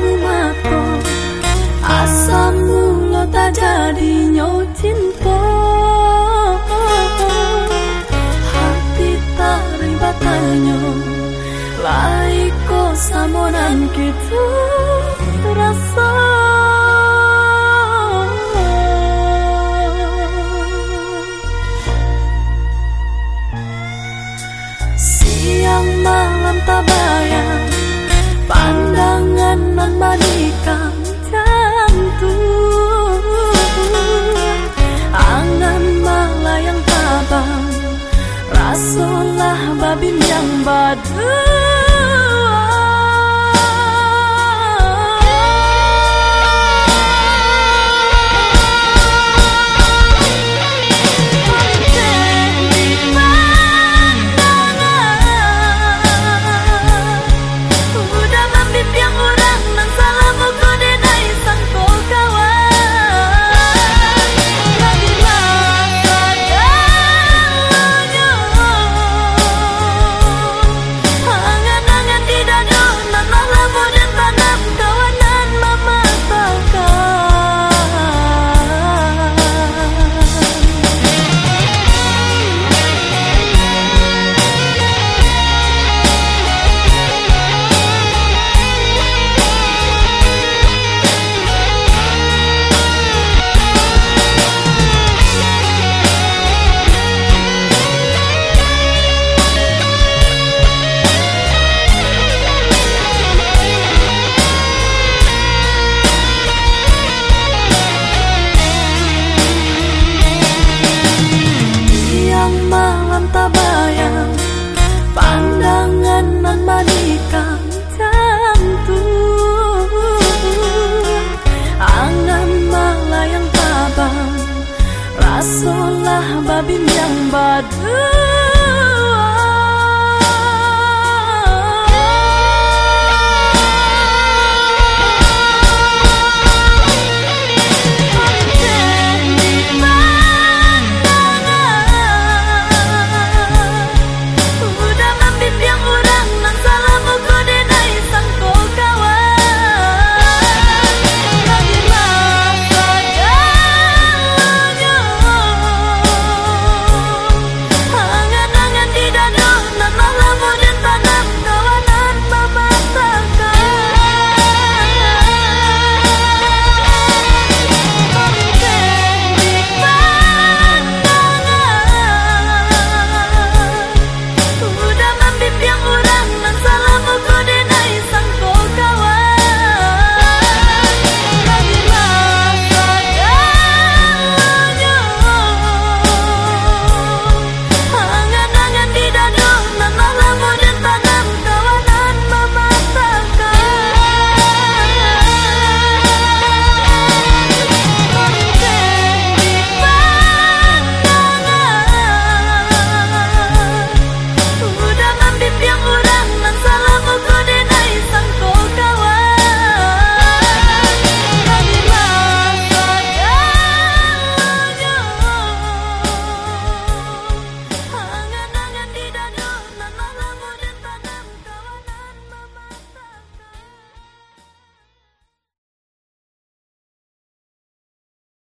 kamu mato Asa mula tak jadi nyo cinta. Hati tak ribat tanyo Laiko samonan kita rasa. Siang malam tak nan menikah bah babim yang